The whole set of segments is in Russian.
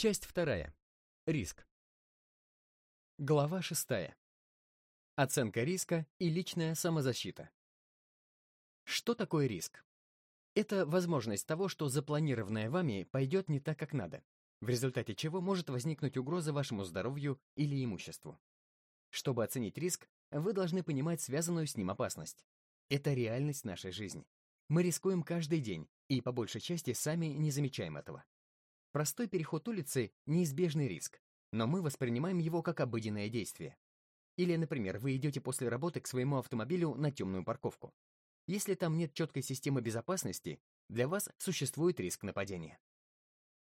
Часть вторая. Риск. Глава шестая. Оценка риска и личная самозащита. Что такое риск? Это возможность того, что запланированное вами пойдет не так, как надо, в результате чего может возникнуть угроза вашему здоровью или имуществу. Чтобы оценить риск, вы должны понимать связанную с ним опасность. Это реальность нашей жизни. Мы рискуем каждый день, и по большей части сами не замечаем этого. Простой переход улицы — неизбежный риск, но мы воспринимаем его как обыденное действие. Или, например, вы идете после работы к своему автомобилю на темную парковку. Если там нет четкой системы безопасности, для вас существует риск нападения.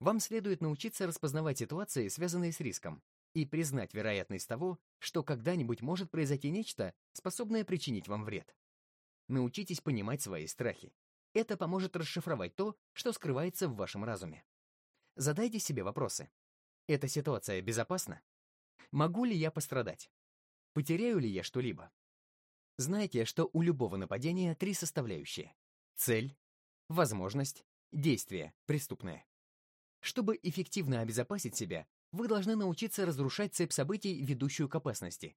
Вам следует научиться распознавать ситуации, связанные с риском, и признать вероятность того, что когда-нибудь может произойти нечто, способное причинить вам вред. Научитесь понимать свои страхи. Это поможет расшифровать то, что скрывается в вашем разуме. Задайте себе вопросы. Эта ситуация безопасна? Могу ли я пострадать? Потеряю ли я что-либо? Знайте, что у любого нападения три составляющие. Цель, возможность, действие, преступное. Чтобы эффективно обезопасить себя, вы должны научиться разрушать цепь событий, ведущую к опасности.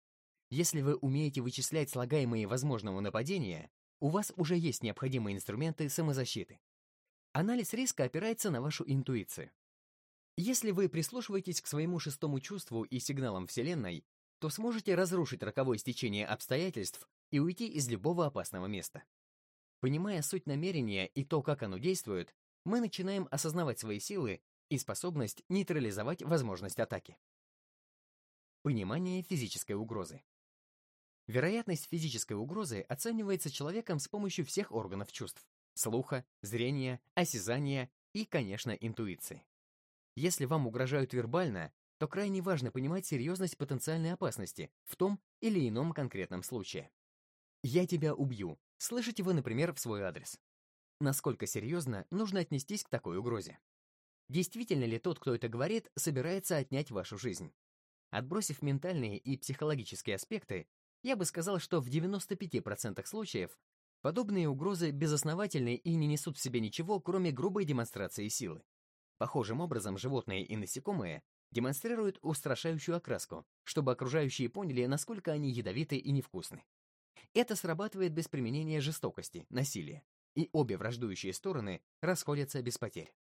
Если вы умеете вычислять слагаемые возможного нападения, у вас уже есть необходимые инструменты самозащиты. Анализ риска опирается на вашу интуицию. Если вы прислушиваетесь к своему шестому чувству и сигналам Вселенной, то сможете разрушить роковое стечение обстоятельств и уйти из любого опасного места. Понимая суть намерения и то, как оно действует, мы начинаем осознавать свои силы и способность нейтрализовать возможность атаки. Понимание физической угрозы. Вероятность физической угрозы оценивается человеком с помощью всех органов чувств – слуха, зрения, осязания и, конечно, интуиции. Если вам угрожают вербально, то крайне важно понимать серьезность потенциальной опасности в том или ином конкретном случае. «Я тебя убью» слышите вы, например, в свой адрес. Насколько серьезно нужно отнестись к такой угрозе? Действительно ли тот, кто это говорит, собирается отнять вашу жизнь? Отбросив ментальные и психологические аспекты, я бы сказал, что в 95% случаев подобные угрозы безосновательны и не несут в себе ничего, кроме грубой демонстрации силы. Похожим образом животные и насекомые демонстрируют устрашающую окраску, чтобы окружающие поняли, насколько они ядовиты и невкусны. Это срабатывает без применения жестокости, насилия, и обе враждующие стороны расходятся без потерь.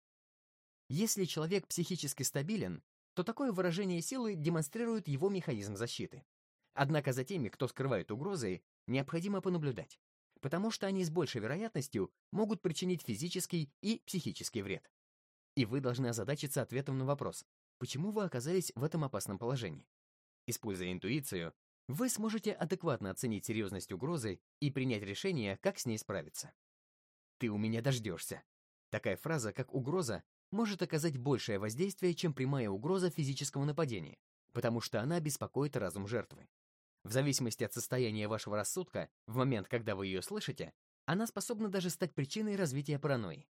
Если человек психически стабилен, то такое выражение силы демонстрирует его механизм защиты. Однако за теми, кто скрывает угрозы, необходимо понаблюдать, потому что они с большей вероятностью могут причинить физический и психический вред. И вы должны озадачиться ответом на вопрос, почему вы оказались в этом опасном положении. Используя интуицию, вы сможете адекватно оценить серьезность угрозы и принять решение, как с ней справиться. «Ты у меня дождешься». Такая фраза, как угроза, может оказать большее воздействие, чем прямая угроза физического нападения, потому что она беспокоит разум жертвы. В зависимости от состояния вашего рассудка, в момент, когда вы ее слышите, она способна даже стать причиной развития паранойи.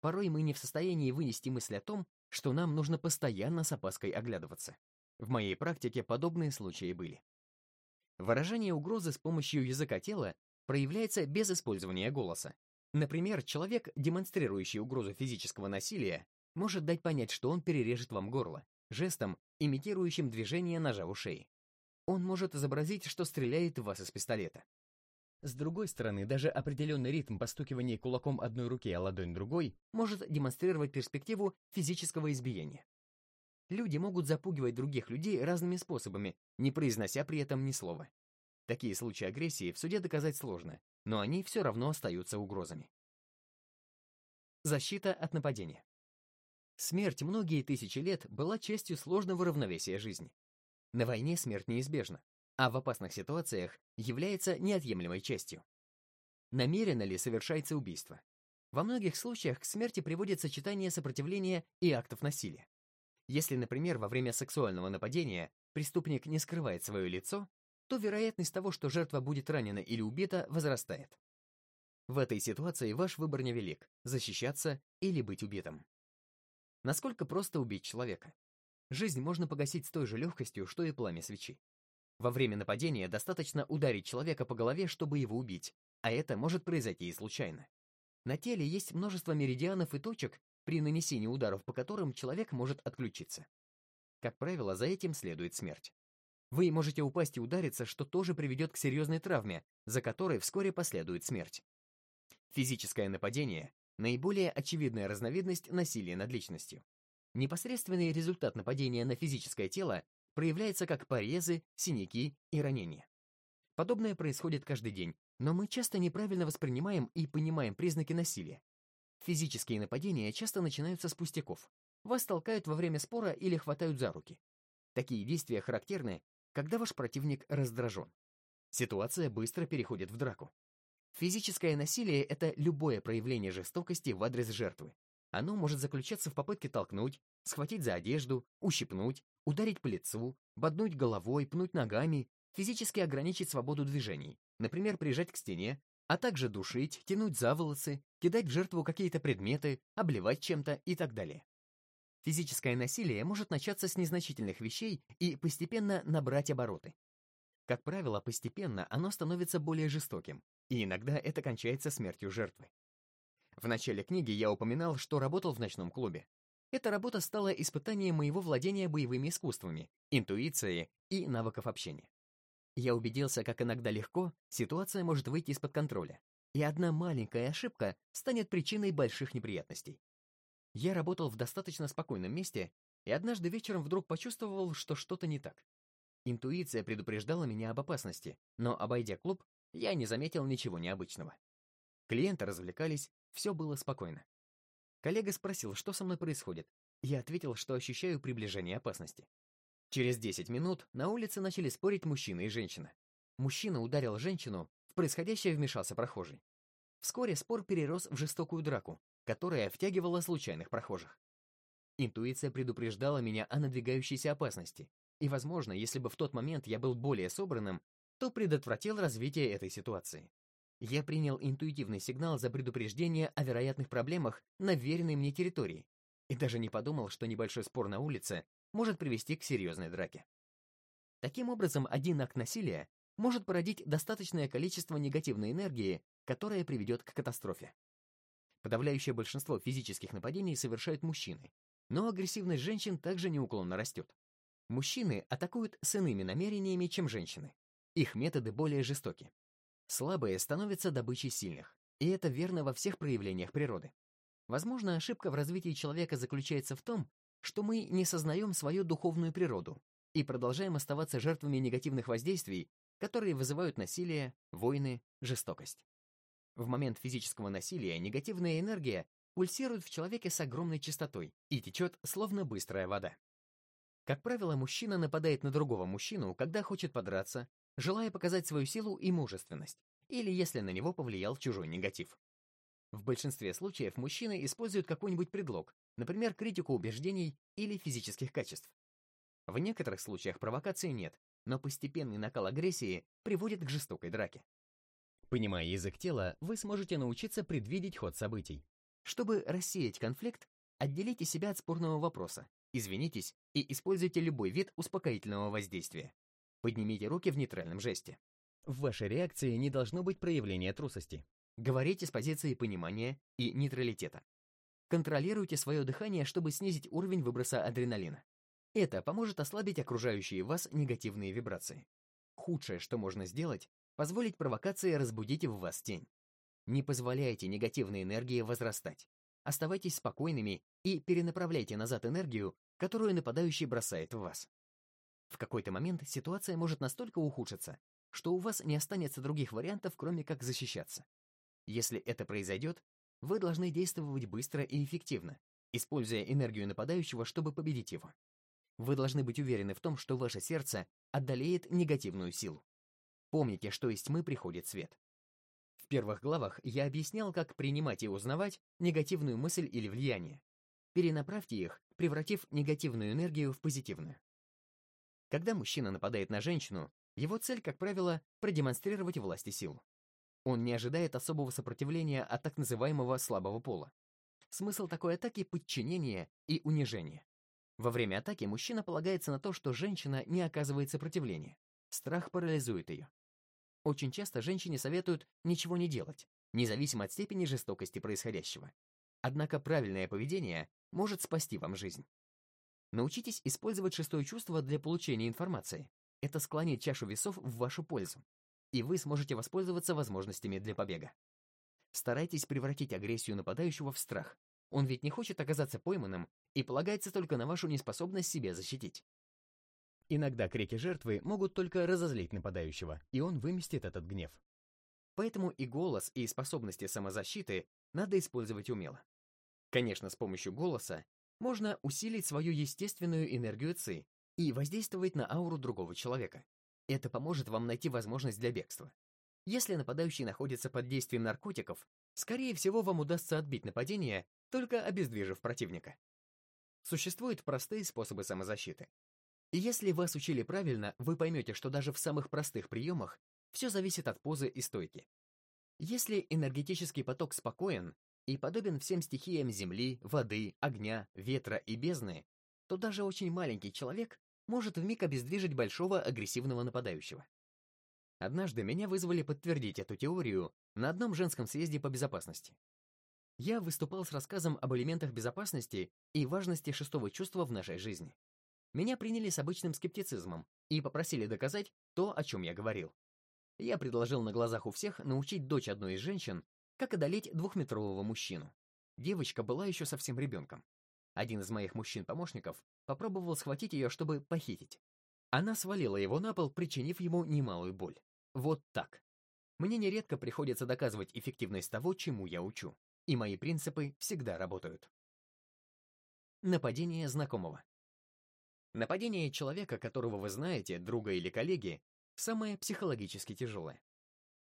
Порой мы не в состоянии вынести мысль о том, что нам нужно постоянно с опаской оглядываться. В моей практике подобные случаи были. Выражение угрозы с помощью языка тела проявляется без использования голоса. Например, человек, демонстрирующий угрозу физического насилия, может дать понять, что он перережет вам горло, жестом, имитирующим движение ножа у шеи. Он может изобразить, что стреляет в вас из пистолета. С другой стороны, даже определенный ритм постукивания кулаком одной руки о ладонь другой может демонстрировать перспективу физического избиения. Люди могут запугивать других людей разными способами, не произнося при этом ни слова. Такие случаи агрессии в суде доказать сложно, но они все равно остаются угрозами. Защита от нападения. Смерть многие тысячи лет была частью сложного равновесия жизни. На войне смерть неизбежна, а в опасных ситуациях является неотъемлемой частью. Намеренно ли совершается убийство? Во многих случаях к смерти приводит сочетание сопротивления и актов насилия. Если, например, во время сексуального нападения преступник не скрывает свое лицо, то вероятность того, что жертва будет ранена или убита, возрастает. В этой ситуации ваш выбор невелик – защищаться или быть убитым. Насколько просто убить человека? Жизнь можно погасить с той же легкостью, что и пламя свечи. Во время нападения достаточно ударить человека по голове, чтобы его убить, а это может произойти и случайно. На теле есть множество меридианов и точек, при нанесении ударов, по которым человек может отключиться. Как правило, за этим следует смерть. Вы можете упасть и удариться, что тоже приведет к серьезной травме, за которой вскоре последует смерть. Физическое нападение – наиболее очевидная разновидность насилия над личностью. Непосредственный результат нападения на физическое тело проявляется как порезы, синяки и ранения. Подобное происходит каждый день, но мы часто неправильно воспринимаем и понимаем признаки насилия. Физические нападения часто начинаются с пустяков. Вас толкают во время спора или хватают за руки. Такие действия характерны, когда ваш противник раздражен. Ситуация быстро переходит в драку. Физическое насилие — это любое проявление жестокости в адрес жертвы. Оно может заключаться в попытке толкнуть, схватить за одежду, ущипнуть, ударить по лицу, боднуть головой, пнуть ногами, физически ограничить свободу движений, например, прижать к стене, а также душить, тянуть за волосы, кидать в жертву какие-то предметы, обливать чем-то и так далее. Физическое насилие может начаться с незначительных вещей и постепенно набрать обороты. Как правило, постепенно оно становится более жестоким, и иногда это кончается смертью жертвы. В начале книги я упоминал, что работал в ночном клубе. Эта работа стала испытанием моего владения боевыми искусствами, интуицией и навыков общения. Я убедился, как иногда легко ситуация может выйти из-под контроля, и одна маленькая ошибка станет причиной больших неприятностей. Я работал в достаточно спокойном месте, и однажды вечером вдруг почувствовал, что что-то не так. Интуиция предупреждала меня об опасности, но, обойдя клуб, я не заметил ничего необычного. Клиенты развлекались, все было спокойно. Коллега спросил, что со мной происходит. Я ответил, что ощущаю приближение опасности. Через 10 минут на улице начали спорить мужчина и женщина. Мужчина ударил женщину, в происходящее вмешался прохожий. Вскоре спор перерос в жестокую драку, которая втягивала случайных прохожих. Интуиция предупреждала меня о надвигающейся опасности, и, возможно, если бы в тот момент я был более собранным, то предотвратил развитие этой ситуации. Я принял интуитивный сигнал за предупреждение о вероятных проблемах на веренной мне территории и даже не подумал, что небольшой спор на улице может привести к серьезной драке. Таким образом, один акт насилия может породить достаточное количество негативной энергии, которая приведет к катастрофе. Подавляющее большинство физических нападений совершают мужчины, но агрессивность женщин также неуклонно растет. Мужчины атакуют с иными намерениями, чем женщины. Их методы более жестоки. Слабые становятся добычей сильных, и это верно во всех проявлениях природы. Возможно, ошибка в развитии человека заключается в том, что мы не сознаем свою духовную природу и продолжаем оставаться жертвами негативных воздействий, которые вызывают насилие, войны, жестокость. В момент физического насилия негативная энергия пульсирует в человеке с огромной частотой и течет, словно быстрая вода. Как правило, мужчина нападает на другого мужчину, когда хочет подраться, желая показать свою силу и мужественность, или если на него повлиял чужой негатив. В большинстве случаев мужчины используют какой-нибудь предлог, например, критику убеждений или физических качеств. В некоторых случаях провокации нет, но постепенный накал агрессии приводит к жестокой драке. Понимая язык тела, вы сможете научиться предвидеть ход событий. Чтобы рассеять конфликт, отделите себя от спорного вопроса, извинитесь и используйте любой вид успокоительного воздействия. Поднимите руки в нейтральном жесте. В вашей реакции не должно быть проявления трусости. Говорите с позиции понимания и нейтралитета. Контролируйте свое дыхание, чтобы снизить уровень выброса адреналина. Это поможет ослабить окружающие вас негативные вибрации. Худшее, что можно сделать, позволить провокации разбудить в вас тень. Не позволяйте негативной энергии возрастать. Оставайтесь спокойными и перенаправляйте назад энергию, которую нападающий бросает в вас. В какой-то момент ситуация может настолько ухудшиться, что у вас не останется других вариантов, кроме как защищаться. Если это произойдет, вы должны действовать быстро и эффективно, используя энергию нападающего, чтобы победить его. Вы должны быть уверены в том, что ваше сердце отдалеет негативную силу. Помните, что из тьмы приходит свет. В первых главах я объяснял, как принимать и узнавать негативную мысль или влияние. Перенаправьте их, превратив негативную энергию в позитивную. Когда мужчина нападает на женщину, его цель, как правило, продемонстрировать власть и силу. Он не ожидает особого сопротивления от так называемого слабого пола. Смысл такой атаки — подчинение и унижение. Во время атаки мужчина полагается на то, что женщина не оказывает сопротивления. Страх парализует ее. Очень часто женщине советуют ничего не делать, независимо от степени жестокости происходящего. Однако правильное поведение может спасти вам жизнь. Научитесь использовать шестое чувство для получения информации. Это склонит чашу весов в вашу пользу, и вы сможете воспользоваться возможностями для побега. Старайтесь превратить агрессию нападающего в страх. Он ведь не хочет оказаться пойманным и полагается только на вашу неспособность себя защитить. Иногда крики жертвы могут только разозлить нападающего, и он выместит этот гнев. Поэтому и голос, и способности самозащиты надо использовать умело. Конечно, с помощью голоса можно усилить свою естественную энергию ЦИ и воздействовать на ауру другого человека. Это поможет вам найти возможность для бегства. Если нападающий находится под действием наркотиков, скорее всего, вам удастся отбить нападение, только обездвижив противника. Существуют простые способы самозащиты. И если вас учили правильно, вы поймете, что даже в самых простых приемах все зависит от позы и стойки. Если энергетический поток спокоен и подобен всем стихиям земли, воды, огня, ветра и бездны, то даже очень маленький человек может вмиг обездвижить большого агрессивного нападающего. Однажды меня вызвали подтвердить эту теорию на одном женском съезде по безопасности. Я выступал с рассказом об элементах безопасности и важности шестого чувства в нашей жизни. Меня приняли с обычным скептицизмом и попросили доказать то, о чем я говорил. Я предложил на глазах у всех научить дочь одной из женщин, как одолеть двухметрового мужчину. Девочка была еще совсем ребенком. Один из моих мужчин-помощников попробовал схватить ее, чтобы похитить. Она свалила его на пол, причинив ему немалую боль. Вот так. Мне нередко приходится доказывать эффективность того, чему я учу. И мои принципы всегда работают. Нападение знакомого. Нападение человека, которого вы знаете, друга или коллеги, самое психологически тяжелое.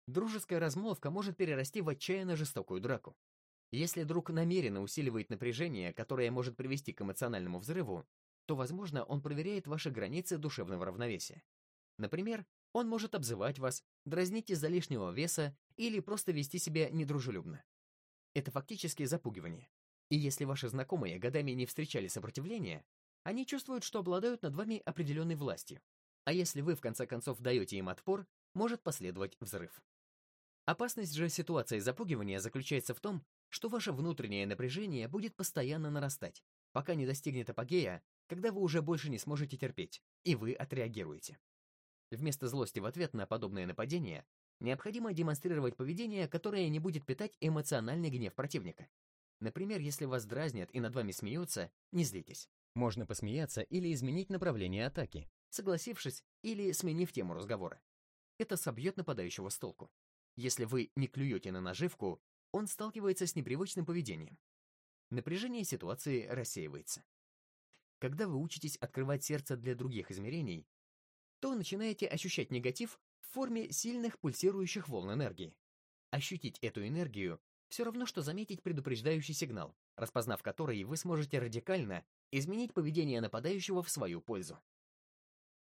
Дружеская размолвка может перерасти в отчаянно жестокую драку. Если друг намеренно усиливает напряжение, которое может привести к эмоциональному взрыву, то, возможно, он проверяет ваши границы душевного равновесия. Например, он может обзывать вас, дразнить из-за лишнего веса или просто вести себя недружелюбно. Это фактически запугивание. И если ваши знакомые годами не встречали сопротивления, они чувствуют, что обладают над вами определенной властью. А если вы в конце концов даете им отпор, может последовать взрыв. Опасность же ситуации запугивания заключается в том, что ваше внутреннее напряжение будет постоянно нарастать, пока не достигнет апогея, когда вы уже больше не сможете терпеть, и вы отреагируете. Вместо злости в ответ на подобное нападение необходимо демонстрировать поведение, которое не будет питать эмоциональный гнев противника. Например, если вас дразнят и над вами смеются, не злитесь. Можно посмеяться или изменить направление атаки, согласившись или сменив тему разговора. Это собьет нападающего с толку. Если вы не клюете на наживку, он сталкивается с непривычным поведением. Напряжение ситуации рассеивается. Когда вы учитесь открывать сердце для других измерений, то начинаете ощущать негатив в форме сильных пульсирующих волн энергии. Ощутить эту энергию все равно, что заметить предупреждающий сигнал, распознав который вы сможете радикально изменить поведение нападающего в свою пользу.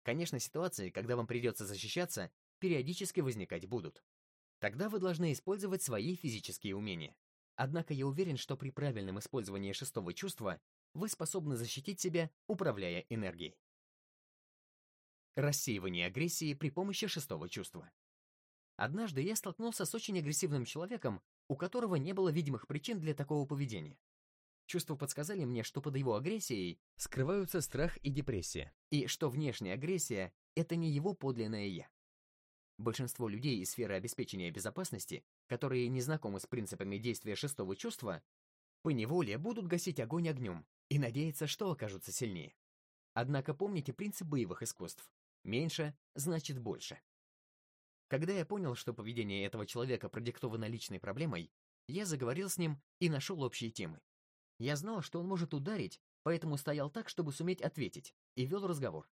Конечно, ситуации, когда вам придется защищаться, периодически возникать будут. Тогда вы должны использовать свои физические умения. Однако я уверен, что при правильном использовании шестого чувства вы способны защитить себя, управляя энергией. Рассеивание агрессии при помощи шестого чувства. Однажды я столкнулся с очень агрессивным человеком, у которого не было видимых причин для такого поведения. Чувства подсказали мне, что под его агрессией скрываются страх и депрессия, и что внешняя агрессия — это не его подлинное «я». Большинство людей из сферы обеспечения безопасности, которые не знакомы с принципами действия шестого чувства, поневоле будут гасить огонь огнем и надеяться, что окажутся сильнее. Однако помните принцип боевых искусств. Меньше значит больше. Когда я понял, что поведение этого человека продиктовано личной проблемой, я заговорил с ним и нашел общие темы. Я знал, что он может ударить, поэтому стоял так, чтобы суметь ответить, и вел разговор.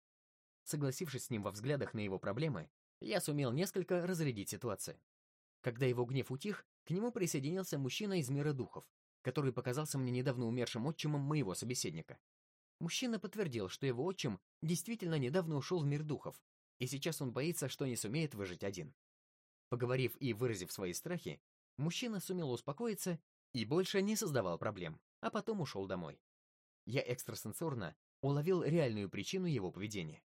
Согласившись с ним во взглядах на его проблемы, я сумел несколько разрядить ситуацию. Когда его гнев утих, к нему присоединился мужчина из мира духов, который показался мне недавно умершим отчимом моего собеседника. Мужчина подтвердил, что его отчим действительно недавно ушел в мир духов, и сейчас он боится, что не сумеет выжить один. Поговорив и выразив свои страхи, мужчина сумел успокоиться и больше не создавал проблем, а потом ушел домой. Я экстрасенсорно уловил реальную причину его поведения.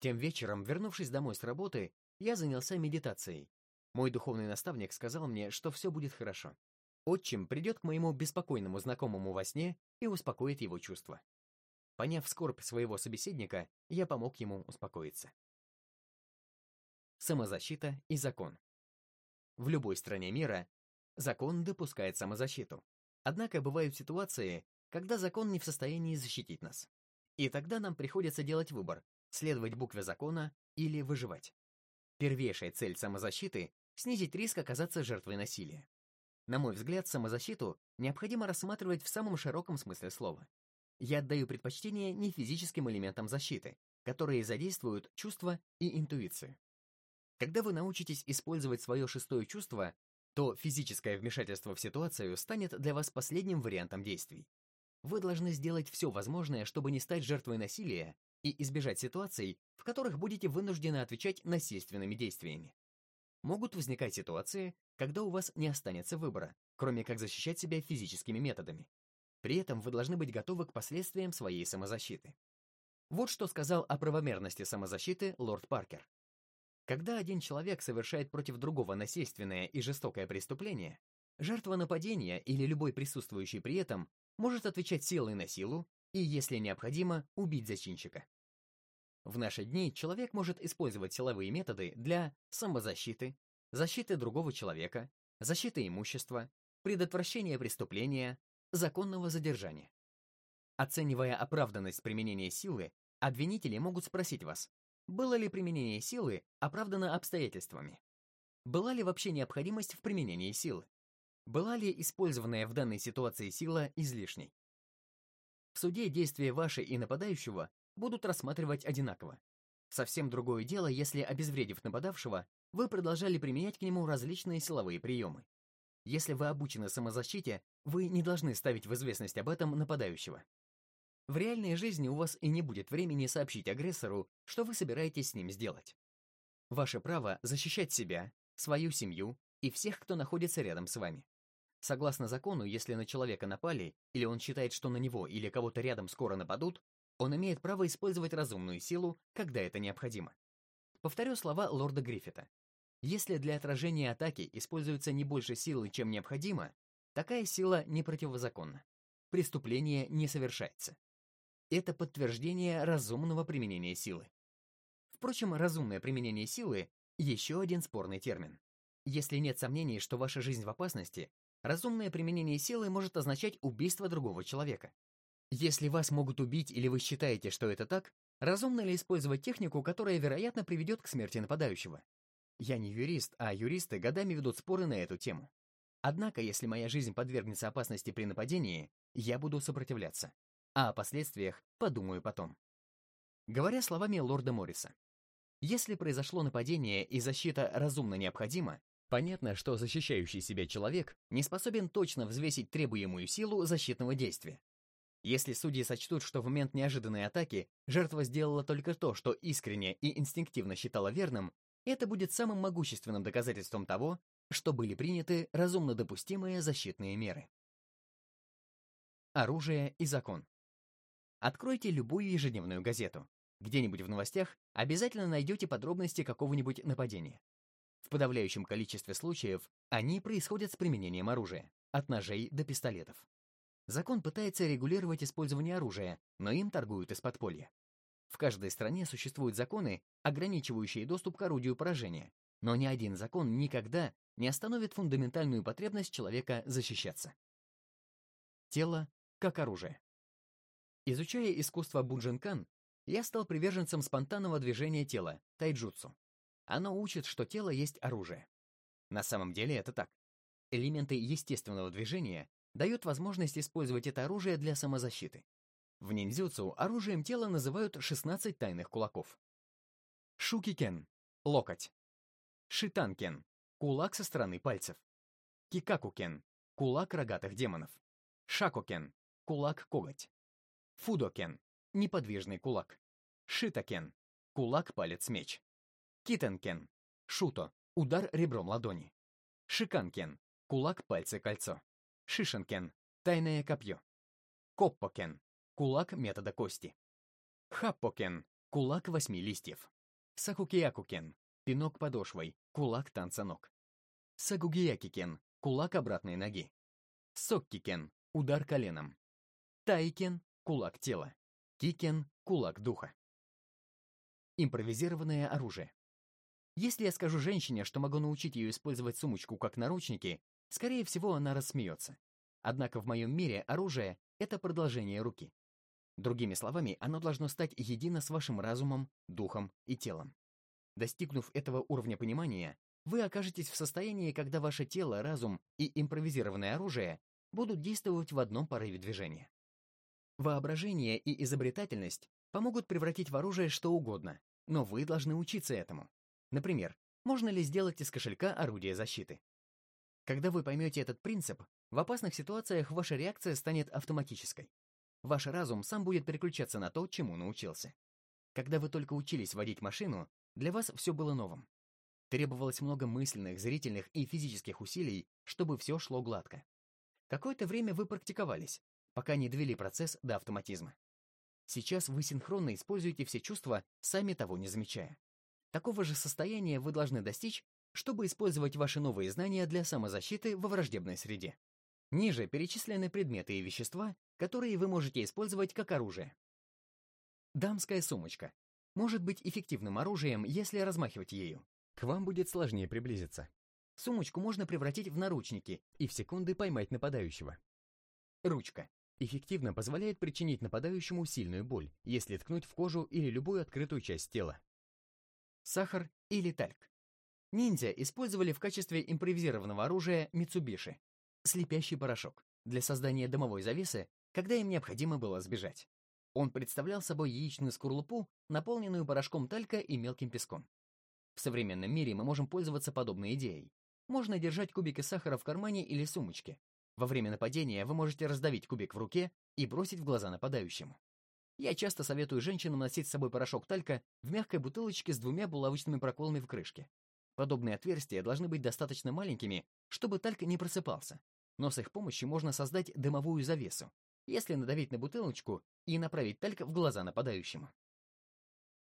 Тем вечером, вернувшись домой с работы, я занялся медитацией. Мой духовный наставник сказал мне, что все будет хорошо. Отчим придет к моему беспокойному знакомому во сне и успокоит его чувства. Поняв скорбь своего собеседника, я помог ему успокоиться. Самозащита и закон. В любой стране мира закон допускает самозащиту. Однако бывают ситуации, когда закон не в состоянии защитить нас. И тогда нам приходится делать выбор – следовать букве закона или выживать. Первейшая цель самозащиты – снизить риск оказаться жертвой насилия. На мой взгляд, самозащиту необходимо рассматривать в самом широком смысле слова. Я отдаю предпочтение не физическим элементам защиты, которые задействуют чувства и интуицию. Когда вы научитесь использовать свое шестое чувство, то физическое вмешательство в ситуацию станет для вас последним вариантом действий. Вы должны сделать все возможное, чтобы не стать жертвой насилия и избежать ситуаций, в которых будете вынуждены отвечать насильственными действиями. Могут возникать ситуации, когда у вас не останется выбора, кроме как защищать себя физическими методами. При этом вы должны быть готовы к последствиям своей самозащиты. Вот что сказал о правомерности самозащиты лорд Паркер. Когда один человек совершает против другого насильственное и жестокое преступление, жертва нападения или любой присутствующий при этом может отвечать силой на силу и, если необходимо, убить зачинщика. В наши дни человек может использовать силовые методы для самозащиты, защиты другого человека, защиты имущества, предотвращения преступления, законного задержания. Оценивая оправданность применения силы, обвинители могут спросить вас, было ли применение силы оправдано обстоятельствами? Была ли вообще необходимость в применении силы? Была ли использованная в данной ситуации сила излишней? В суде действия ваши и нападающего будут рассматривать одинаково. Совсем другое дело, если, обезвредив нападавшего, вы продолжали применять к нему различные силовые приемы. Если вы обучены самозащите, вы не должны ставить в известность об этом нападающего. В реальной жизни у вас и не будет времени сообщить агрессору, что вы собираетесь с ним сделать. Ваше право защищать себя, свою семью и всех, кто находится рядом с вами. Согласно закону, если на человека напали, или он считает, что на него или кого-то рядом скоро нападут, он имеет право использовать разумную силу, когда это необходимо. Повторю слова лорда Гриффита. Если для отражения атаки используется не больше силы, чем необходимо, такая сила не противозаконна. Преступление не совершается. Это подтверждение разумного применения силы. Впрочем, разумное применение силы – еще один спорный термин. Если нет сомнений, что ваша жизнь в опасности, разумное применение силы может означать убийство другого человека. Если вас могут убить или вы считаете, что это так, разумно ли использовать технику, которая, вероятно, приведет к смерти нападающего? Я не юрист, а юристы годами ведут споры на эту тему. Однако, если моя жизнь подвергнется опасности при нападении, я буду сопротивляться. А о последствиях подумаю потом. Говоря словами лорда Морриса, если произошло нападение и защита разумно необходима, понятно, что защищающий себя человек не способен точно взвесить требуемую силу защитного действия. Если судьи сочтут, что в момент неожиданной атаки жертва сделала только то, что искренне и инстинктивно считала верным, это будет самым могущественным доказательством того, что были приняты разумно допустимые защитные меры. Оружие и закон. Откройте любую ежедневную газету. Где-нибудь в новостях обязательно найдете подробности какого-нибудь нападения. В подавляющем количестве случаев они происходят с применением оружия, от ножей до пистолетов. Закон пытается регулировать использование оружия, но им торгуют из подполья. В каждой стране существуют законы, ограничивающие доступ к орудию поражения, но ни один закон никогда не остановит фундаментальную потребность человека защищаться. Тело как оружие. Изучая искусство Бунжинкан, я стал приверженцем спонтанного движения тела, тайджутсу. Оно учит, что тело есть оружие. На самом деле это так. Элементы естественного движения дают возможность использовать это оружие для самозащиты. В ниндзюцу оружием тела называют 16 тайных кулаков. Шукикен — локоть. Шитанкен — кулак со стороны пальцев. Кикакукен — кулак рогатых демонов. Шакокен — кулак-коготь. Фудокен — неподвижный кулак. Шитакен — кулак-палец-меч. Китенкен — шуто — удар ребром ладони. Шиканкен — кулак-пальцы-кольцо. Шишенкен — тайное копье. Коппокен Кулак метода кости. Хаппокен. Кулак восьми листьев. Сакукиякукен. Пинок подошвой. Кулак танца ног. Сагугиякикен. Кулак обратной ноги. Соккикен – удар коленом. Тайкен – кулак тела. Кикен – кулак духа. Импровизированное оружие. Если я скажу женщине, что могу научить ее использовать сумочку как наручники, скорее всего, она рассмеется. Однако в моем мире оружие — это продолжение руки. Другими словами, оно должно стать едино с вашим разумом, духом и телом. Достигнув этого уровня понимания, вы окажетесь в состоянии, когда ваше тело, разум и импровизированное оружие будут действовать в одном порыве движения. Воображение и изобретательность помогут превратить в оружие что угодно, но вы должны учиться этому. Например, можно ли сделать из кошелька орудие защиты? Когда вы поймете этот принцип, в опасных ситуациях ваша реакция станет автоматической. Ваш разум сам будет переключаться на то, чему научился. Когда вы только учились водить машину, для вас все было новым. Требовалось много мысленных, зрительных и физических усилий, чтобы все шло гладко. Какое-то время вы практиковались, пока не довели процесс до автоматизма. Сейчас вы синхронно используете все чувства, сами того не замечая. Такого же состояния вы должны достичь, чтобы использовать ваши новые знания для самозащиты во враждебной среде. Ниже перечислены предметы и вещества, которые вы можете использовать как оружие. Дамская сумочка. Может быть эффективным оружием, если размахивать ею. К вам будет сложнее приблизиться. Сумочку можно превратить в наручники и в секунды поймать нападающего. Ручка. Эффективно позволяет причинить нападающему сильную боль, если ткнуть в кожу или любую открытую часть тела сахар или тальк. Ниндзя использовали в качестве импровизированного оружия Митсубиши — слепящий порошок для создания дымовой завесы, когда им необходимо было сбежать. Он представлял собой яичную скорлупу, наполненную порошком талька и мелким песком. В современном мире мы можем пользоваться подобной идеей. Можно держать кубики сахара в кармане или сумочке. Во время нападения вы можете раздавить кубик в руке и бросить в глаза нападающему. Я часто советую женщинам носить с собой порошок талька в мягкой бутылочке с двумя булавочными проколами в крышке. Подобные отверстия должны быть достаточно маленькими, чтобы тальк не просыпался. Но с их помощью можно создать дымовую завесу, если надавить на бутылочку и направить тальк в глаза нападающему.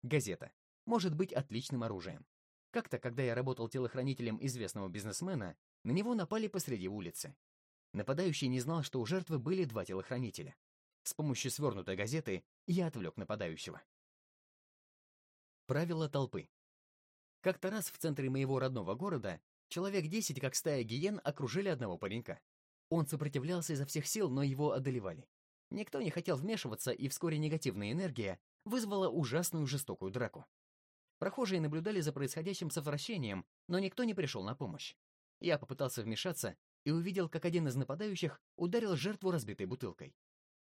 Газета может быть отличным оружием. Как-то, когда я работал телохранителем известного бизнесмена, на него напали посреди улицы. Нападающий не знал, что у жертвы были два телохранителя. С помощью свернутой газеты я отвлек нападающего. Правила толпы. Как-то раз в центре моего родного города человек десять, как стая гиен, окружили одного паренька. Он сопротивлялся изо всех сил, но его одолевали. Никто не хотел вмешиваться, и вскоре негативная энергия вызвала ужасную жестокую драку. Прохожие наблюдали за происходящим с отвращением, но никто не пришел на помощь. Я попытался вмешаться и увидел, как один из нападающих ударил жертву разбитой бутылкой.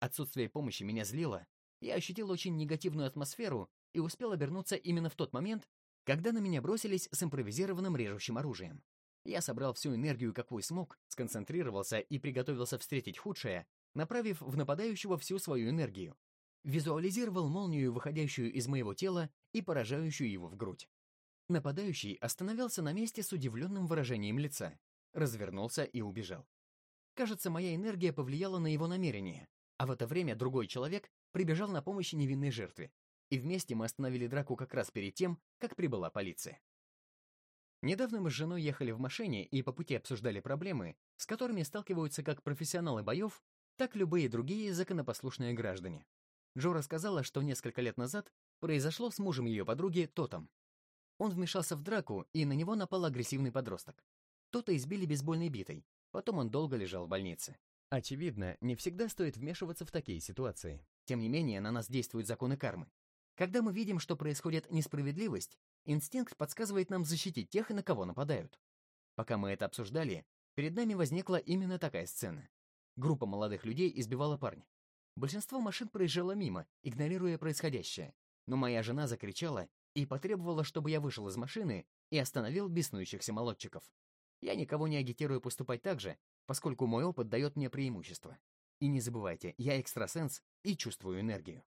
Отсутствие помощи меня злило, я ощутил очень негативную атмосферу и успел обернуться именно в тот момент, когда на меня бросились с импровизированным режущим оружием. Я собрал всю энергию, какую смог, сконцентрировался и приготовился встретить худшее, направив в нападающего всю свою энергию. Визуализировал молнию, выходящую из моего тела и поражающую его в грудь. Нападающий остановился на месте с удивленным выражением лица, развернулся и убежал. Кажется, моя энергия повлияла на его намерение, а в это время другой человек прибежал на помощь невинной жертве, и вместе мы остановили драку как раз перед тем, как прибыла полиция. Недавно мы с женой ехали в машине и по пути обсуждали проблемы, с которыми сталкиваются как профессионалы боев, так любые другие законопослушные граждане. Джо рассказала, что несколько лет назад произошло с мужем ее подруги Тотом. Он вмешался в драку, и на него напал агрессивный подросток. Тота избили бейсбольной битой, потом он долго лежал в больнице. Очевидно, не всегда стоит вмешиваться в такие ситуации. Тем не менее, на нас действуют законы кармы. Когда мы видим, что происходит несправедливость, инстинкт подсказывает нам защитить тех, на кого нападают. Пока мы это обсуждали, перед нами возникла именно такая сцена. Группа молодых людей избивала парня. Большинство машин проезжало мимо, игнорируя происходящее, но моя жена закричала и потребовала, чтобы я вышел из машины и остановил беснующихся молодчиков. Я никого не агитирую поступать так же, поскольку мой опыт дает мне преимущество. И не забывайте, я экстрасенс и чувствую энергию.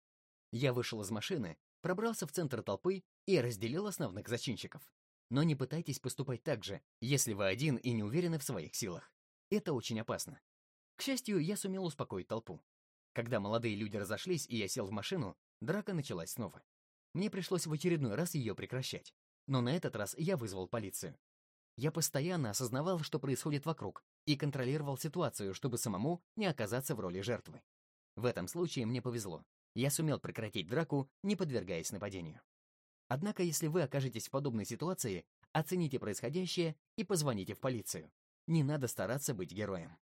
Я вышел из машины, пробрался в центр толпы и разделил основных зачинщиков. Но не пытайтесь поступать так же, если вы один и не уверены в своих силах. Это очень опасно. К счастью, я сумел успокоить толпу. Когда молодые люди разошлись и я сел в машину, драка началась снова. Мне пришлось в очередной раз ее прекращать. Но на этот раз я вызвал полицию. Я постоянно осознавал, что происходит вокруг, и контролировал ситуацию, чтобы самому не оказаться в роли жертвы. В этом случае мне повезло. Я сумел прекратить драку, не подвергаясь нападению. Однако, если вы окажетесь в подобной ситуации, оцените происходящее и позвоните в полицию. Не надо стараться быть героем.